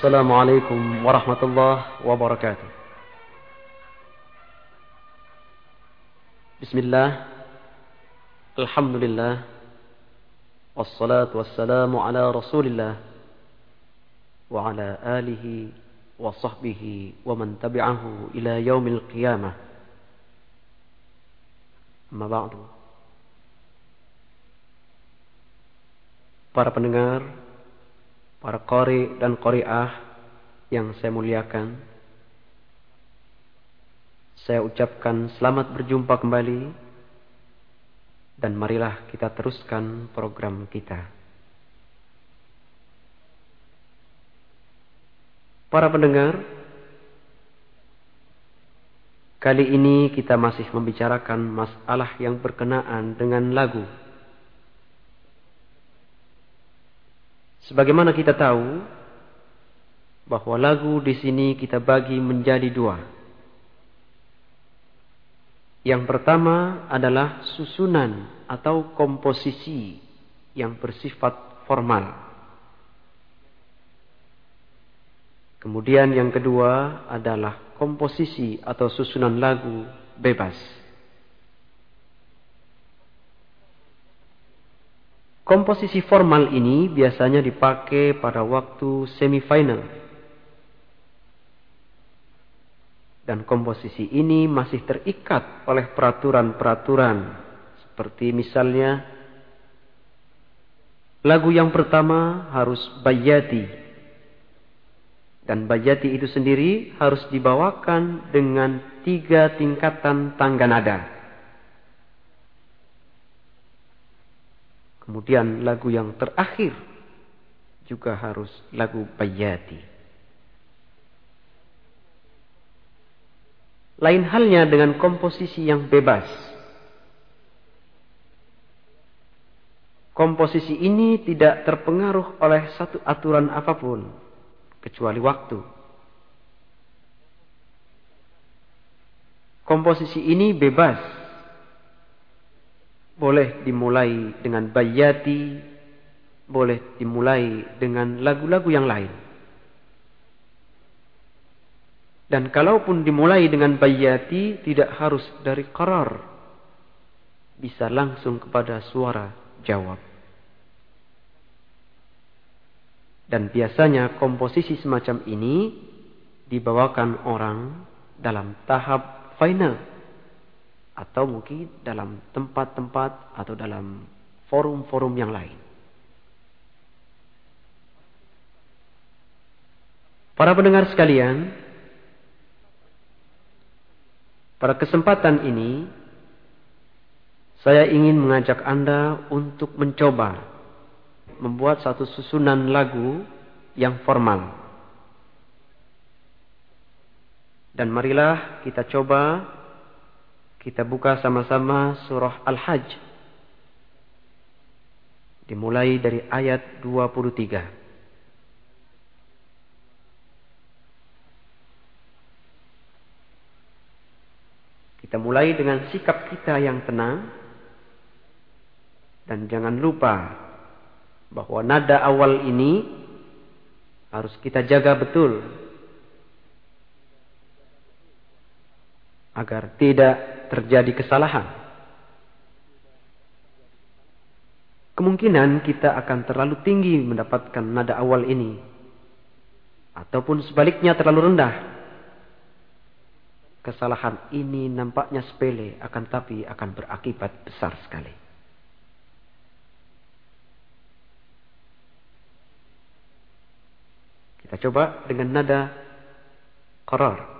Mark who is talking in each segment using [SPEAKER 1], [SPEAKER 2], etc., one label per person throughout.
[SPEAKER 1] السلام عليكم ورحمة الله وبركاته. بسم الله. الحمد لله. والصلاة والسلام على رسول الله وعلى آله وصحبه ومن تبعه إلى يوم القيامة. أما بعد. Para pendengar para kori dan koriah yang saya muliakan. Saya ucapkan selamat berjumpa kembali dan marilah kita teruskan program kita. Para pendengar, kali ini kita masih membicarakan masalah yang berkenaan dengan lagu. Sebagaimana kita tahu bahwa lagu di sini kita bagi menjadi dua. Yang pertama adalah susunan atau komposisi yang bersifat formal. Kemudian yang kedua adalah komposisi atau susunan lagu bebas. Komposisi formal ini biasanya dipakai pada waktu semifinal. Dan komposisi ini masih terikat oleh peraturan-peraturan. Seperti misalnya, lagu yang pertama harus bayati. Dan bayati itu sendiri harus dibawakan dengan tiga tingkatan tangga nada. Kemudian lagu yang terakhir juga harus lagu bayati. Lain halnya dengan komposisi yang bebas. Komposisi ini tidak terpengaruh oleh satu aturan apa pun kecuali waktu. Komposisi ini bebas boleh dimulai dengan bayati, boleh dimulai dengan lagu-lagu yang lain. Dan kalaupun dimulai dengan bayati, tidak harus dari karar. Bisa langsung kepada suara jawab. Dan biasanya komposisi semacam ini dibawakan orang dalam tahap final atau mungkin dalam tempat-tempat atau dalam forum-forum yang lain. Para pendengar sekalian, pada kesempatan ini saya ingin mengajak Anda untuk mencoba membuat satu susunan lagu yang formal. Dan marilah kita coba kita buka sama-sama surah Al-Hajj. Dimulai dari ayat 23. Kita mulai dengan sikap kita yang tenang. Dan jangan lupa bahwa nada awal ini harus kita jaga betul. Agar tidak terjadi kesalahan. Kemungkinan kita akan terlalu tinggi mendapatkan nada awal ini. Ataupun sebaliknya terlalu rendah. Kesalahan ini nampaknya sepele akan tapi akan berakibat besar sekali. Kita coba dengan nada qarar.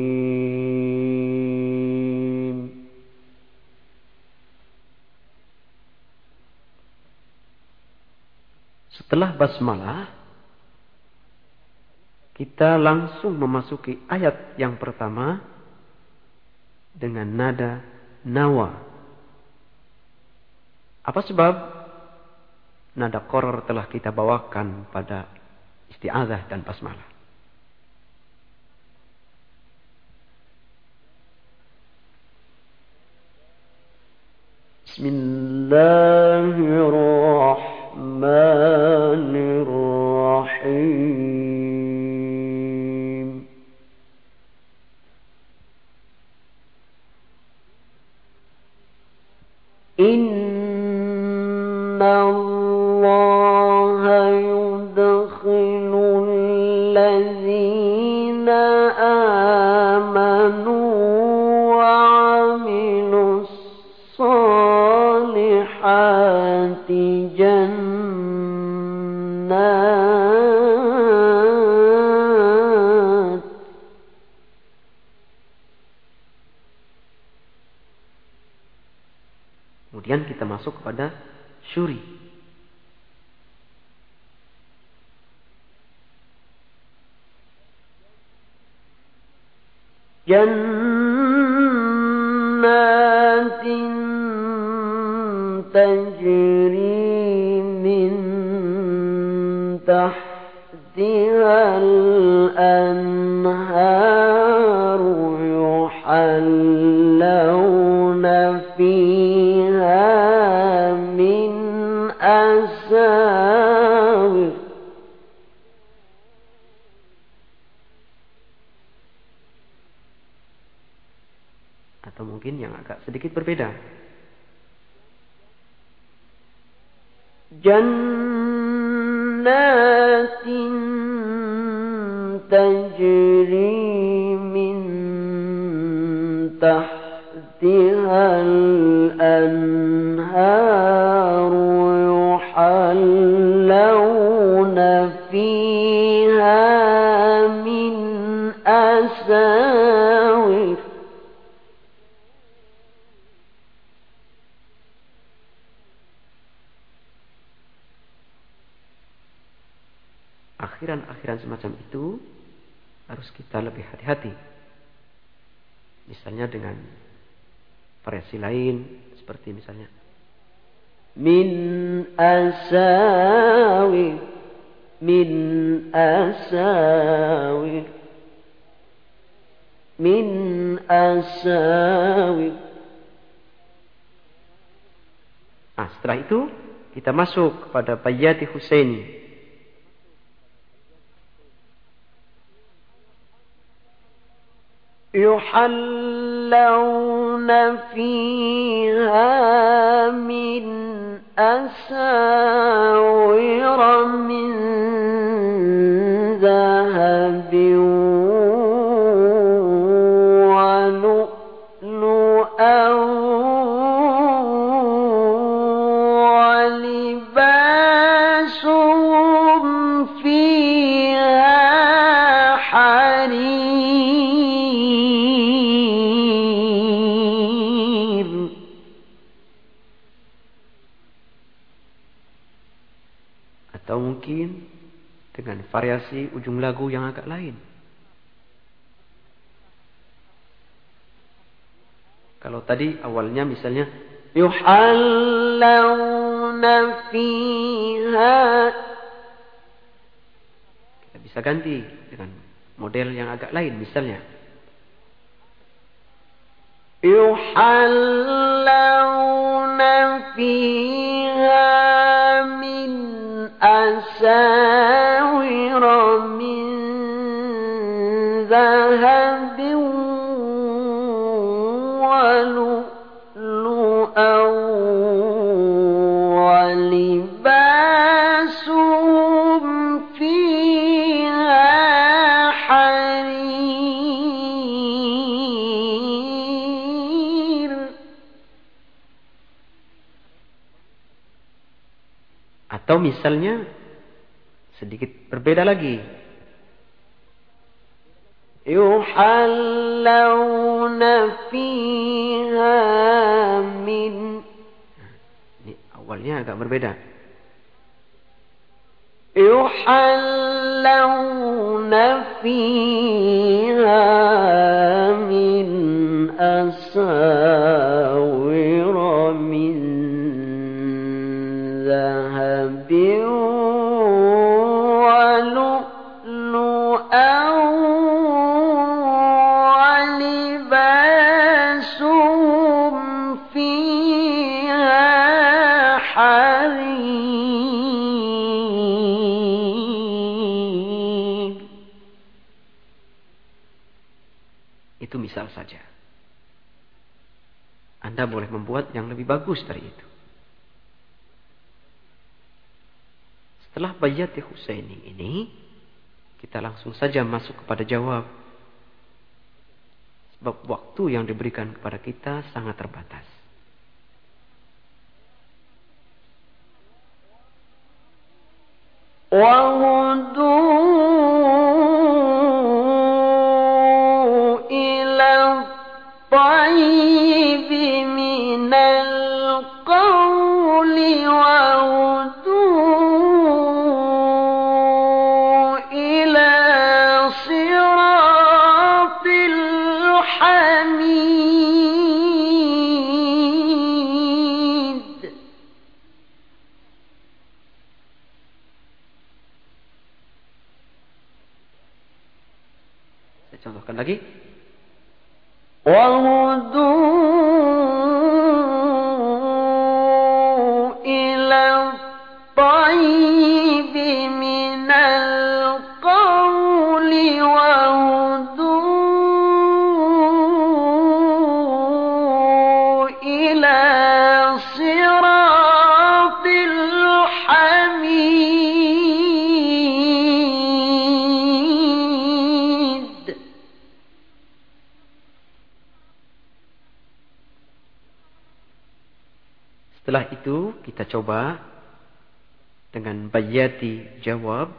[SPEAKER 1] Setelah basmalah, kita langsung memasuki ayat yang pertama
[SPEAKER 2] dengan nada nawa. Apa sebab? Nada koror telah kita bawakan pada isti'adah dan basmalah. Bismillahirrahmanirrahim. Inna Allah yudkhilu allazina amanu Kemudian kita masuk kepada syuri. Jannatin tajri min tahtiha al-anhar yuhallawna fiha sedikit berbeda. Jannatin tajri min tahtiha al-anhar yuhallawna fiha min asawir akhiran-akhiran semacam itu harus kita lebih hati-hati. Misalnya dengan variasi lain seperti misalnya min asawi min asawi min asawi Nah, setelah itu kita masuk pada Bayati Husaini يحلون فيها من أساور من ذهب variasi ujung lagu yang agak lain. Kalau tadi awalnya misalnya yuhallawna fiha. Kita bisa ganti dengan model yang agak lain misalnya. Yuhallawna fiha misalnya sedikit berbeda lagi. Yuhallawna fiha min Ini awalnya agak berbeda. Yuhallawna fiha Anda boleh membuat yang lebih bagus dari itu. Setelah bayat Husaini ini, kita langsung saja masuk kepada jawab. Sebab waktu yang diberikan kepada kita sangat terbatas. وهدوا coba dengan bayati jawab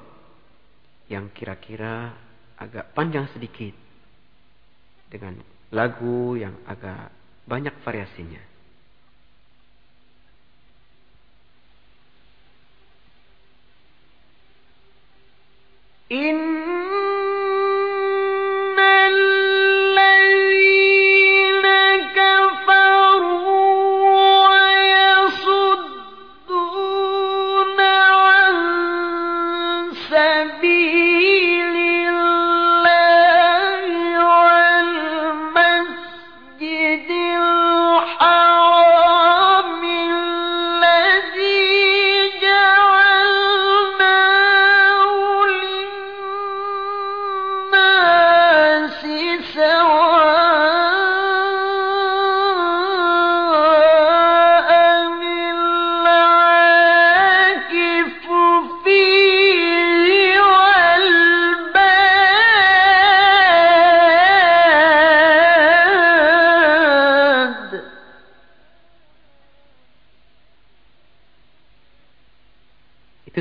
[SPEAKER 2] yang kira-kira agak panjang sedikit dengan lagu yang agak banyak variasinya.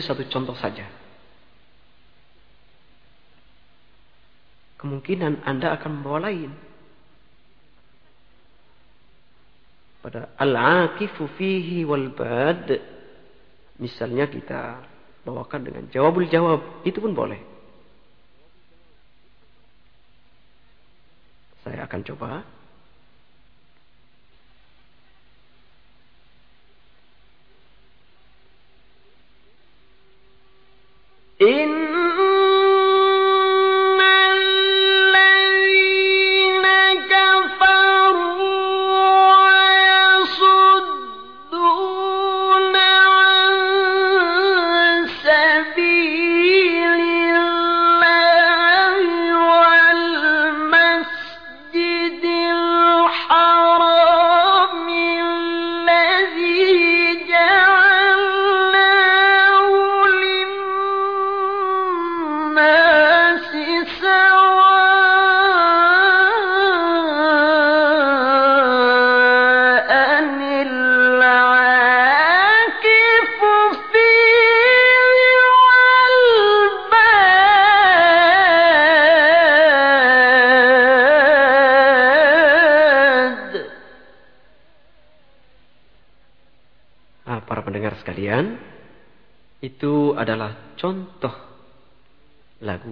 [SPEAKER 2] Satu contoh saja. Kemungkinan Anda akan membawa lain. Pada al-aqifu fihi wal bad. Misalnya kita bawakan dengan jawabul jawab. Itu pun boleh. Saya akan coba.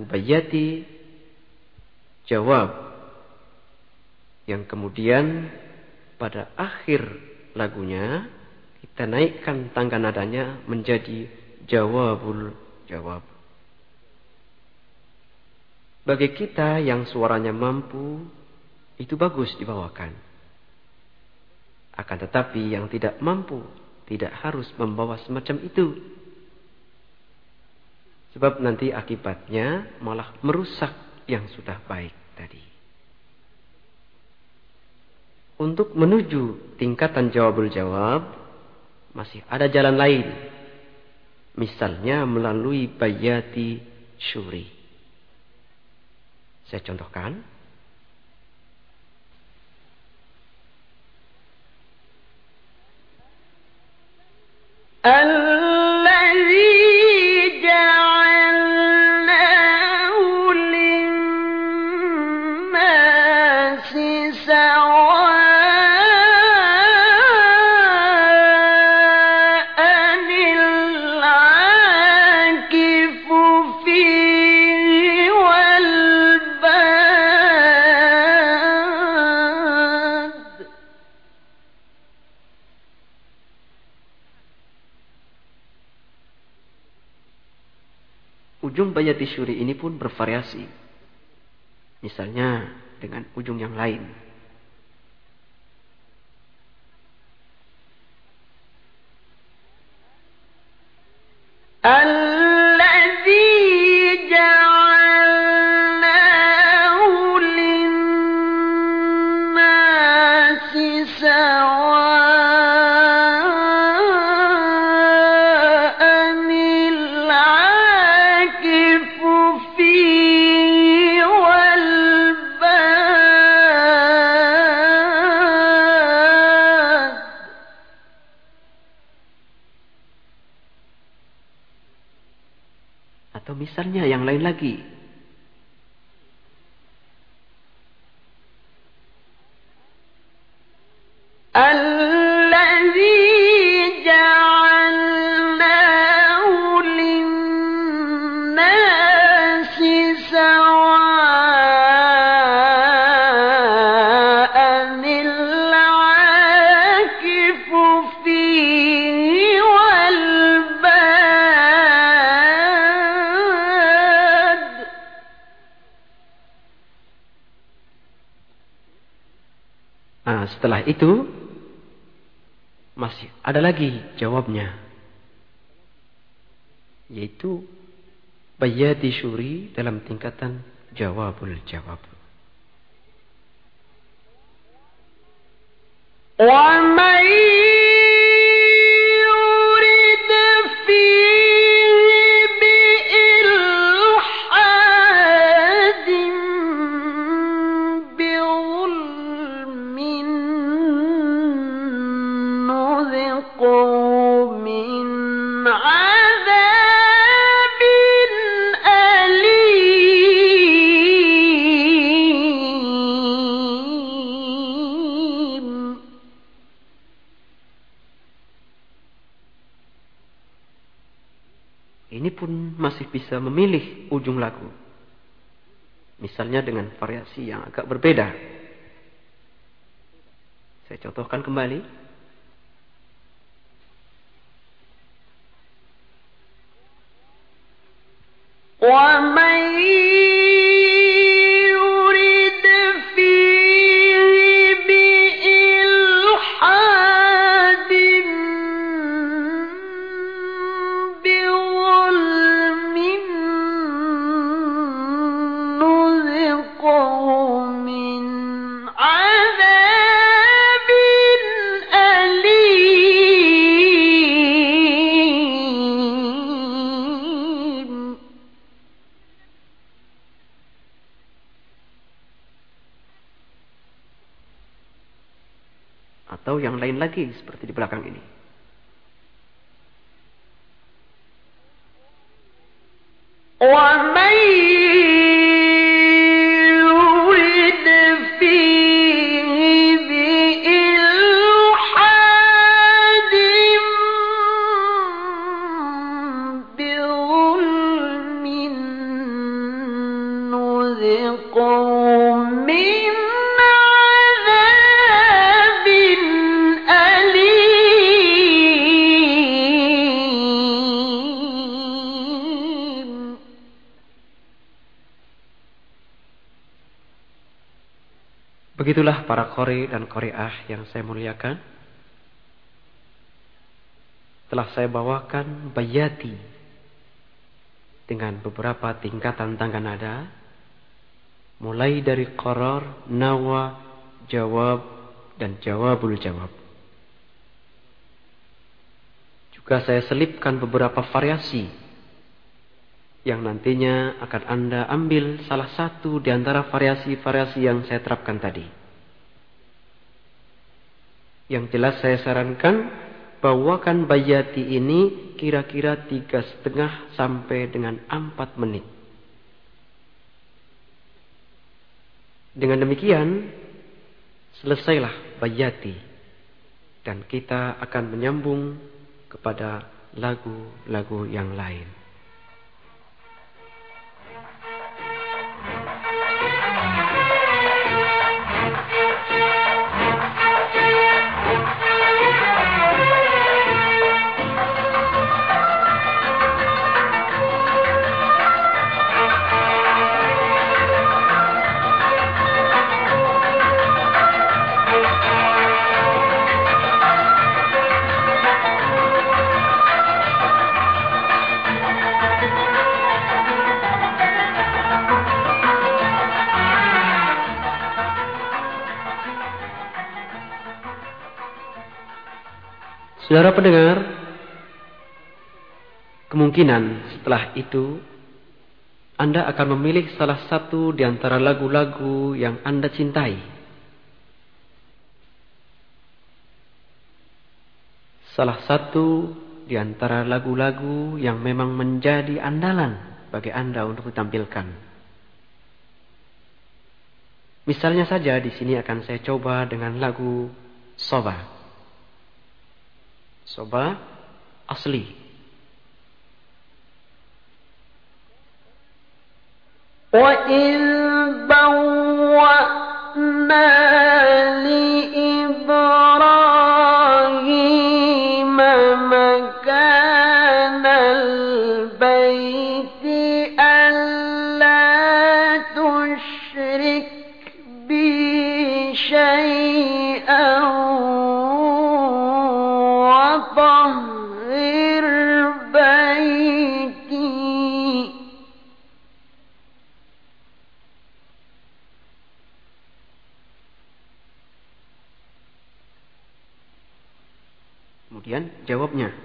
[SPEAKER 2] Bayati jawab yang kemudian pada akhir lagunya kita naikkan tangga nadanya menjadi jawabul jawab. Bagi kita yang suaranya mampu, itu bagus dibawakan. Akan tetapi yang tidak mampu, tidak harus membawa semacam itu. Sebab nanti akibatnya malah merusak yang sudah baik tadi. untuk menuju tingkatan jawabul jawab masih ada jalan lain. Misalnya melalui bayati syuri. Saya contohkan. Ujung bayati syuri ini pun bervariasi. Misalnya dengan ujung yang lain. Misalnya yang lain lagi. itu? Masih ada lagi jawabnya. Yaitu Bayati Syuri dalam tingkatan jawabul jawab. Wah! Bisa memilih ujung lagu. Misalnya dengan variasi yang agak berbeda. Saya contohkan kembali. Lagi seperti di belakang ini. Begitulah para kori dan koriah yang saya muliakan. Telah saya bawakan bayati dengan beberapa tingkatan tangga nada. Mulai dari koror, nawa, jawab,
[SPEAKER 1] dan jawabul jawab. Juga saya selipkan beberapa variasi yang nantinya akan Anda ambil salah satu di antara variasi-variasi yang saya terapkan tadi. Yang jelas saya sarankan bawakan bayati ini kira-kira tiga setengah sampai dengan empat menit. Dengan demikian, selesailah bayati. Dan kita akan menyambung kepada lagu-lagu yang lain. Saudara pendengar, kemungkinan setelah itu Anda akan memilih salah satu di antara lagu-lagu yang Anda cintai. Salah satu di antara lagu-lagu yang memang menjadi andalan bagi Anda untuk ditampilkan. Misalnya saja di sini akan saya coba dengan lagu Soba Soba asli.
[SPEAKER 2] وإذ بوأنا
[SPEAKER 1] Kemudian jawabnya.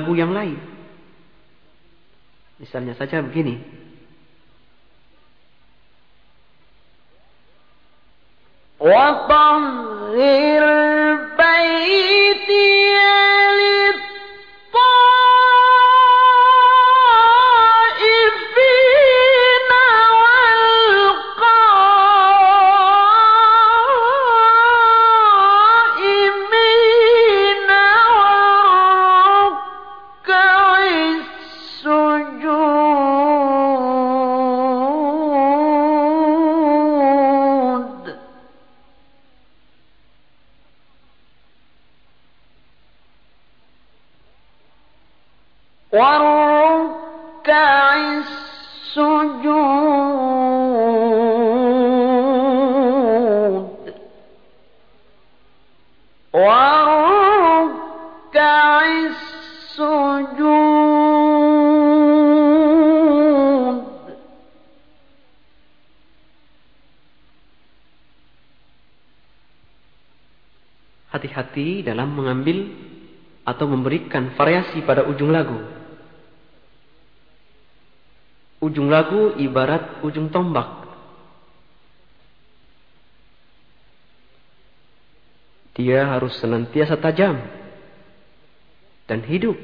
[SPEAKER 1] lagu yang lain. Misalnya saja begini.
[SPEAKER 2] وطهر بيتي
[SPEAKER 1] Hati-hati dalam mengambil atau memberikan variasi pada ujung lagu. Ujung lagu ibarat ujung tombak. Dia harus senantiasa tajam dan hidup.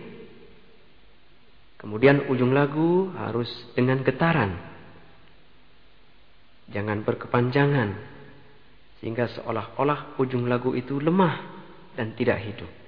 [SPEAKER 1] Kemudian ujung lagu harus dengan getaran. Jangan berkepanjangan. Sehingga seolah-olah ujung lagu itu lemah dan tidak hidup.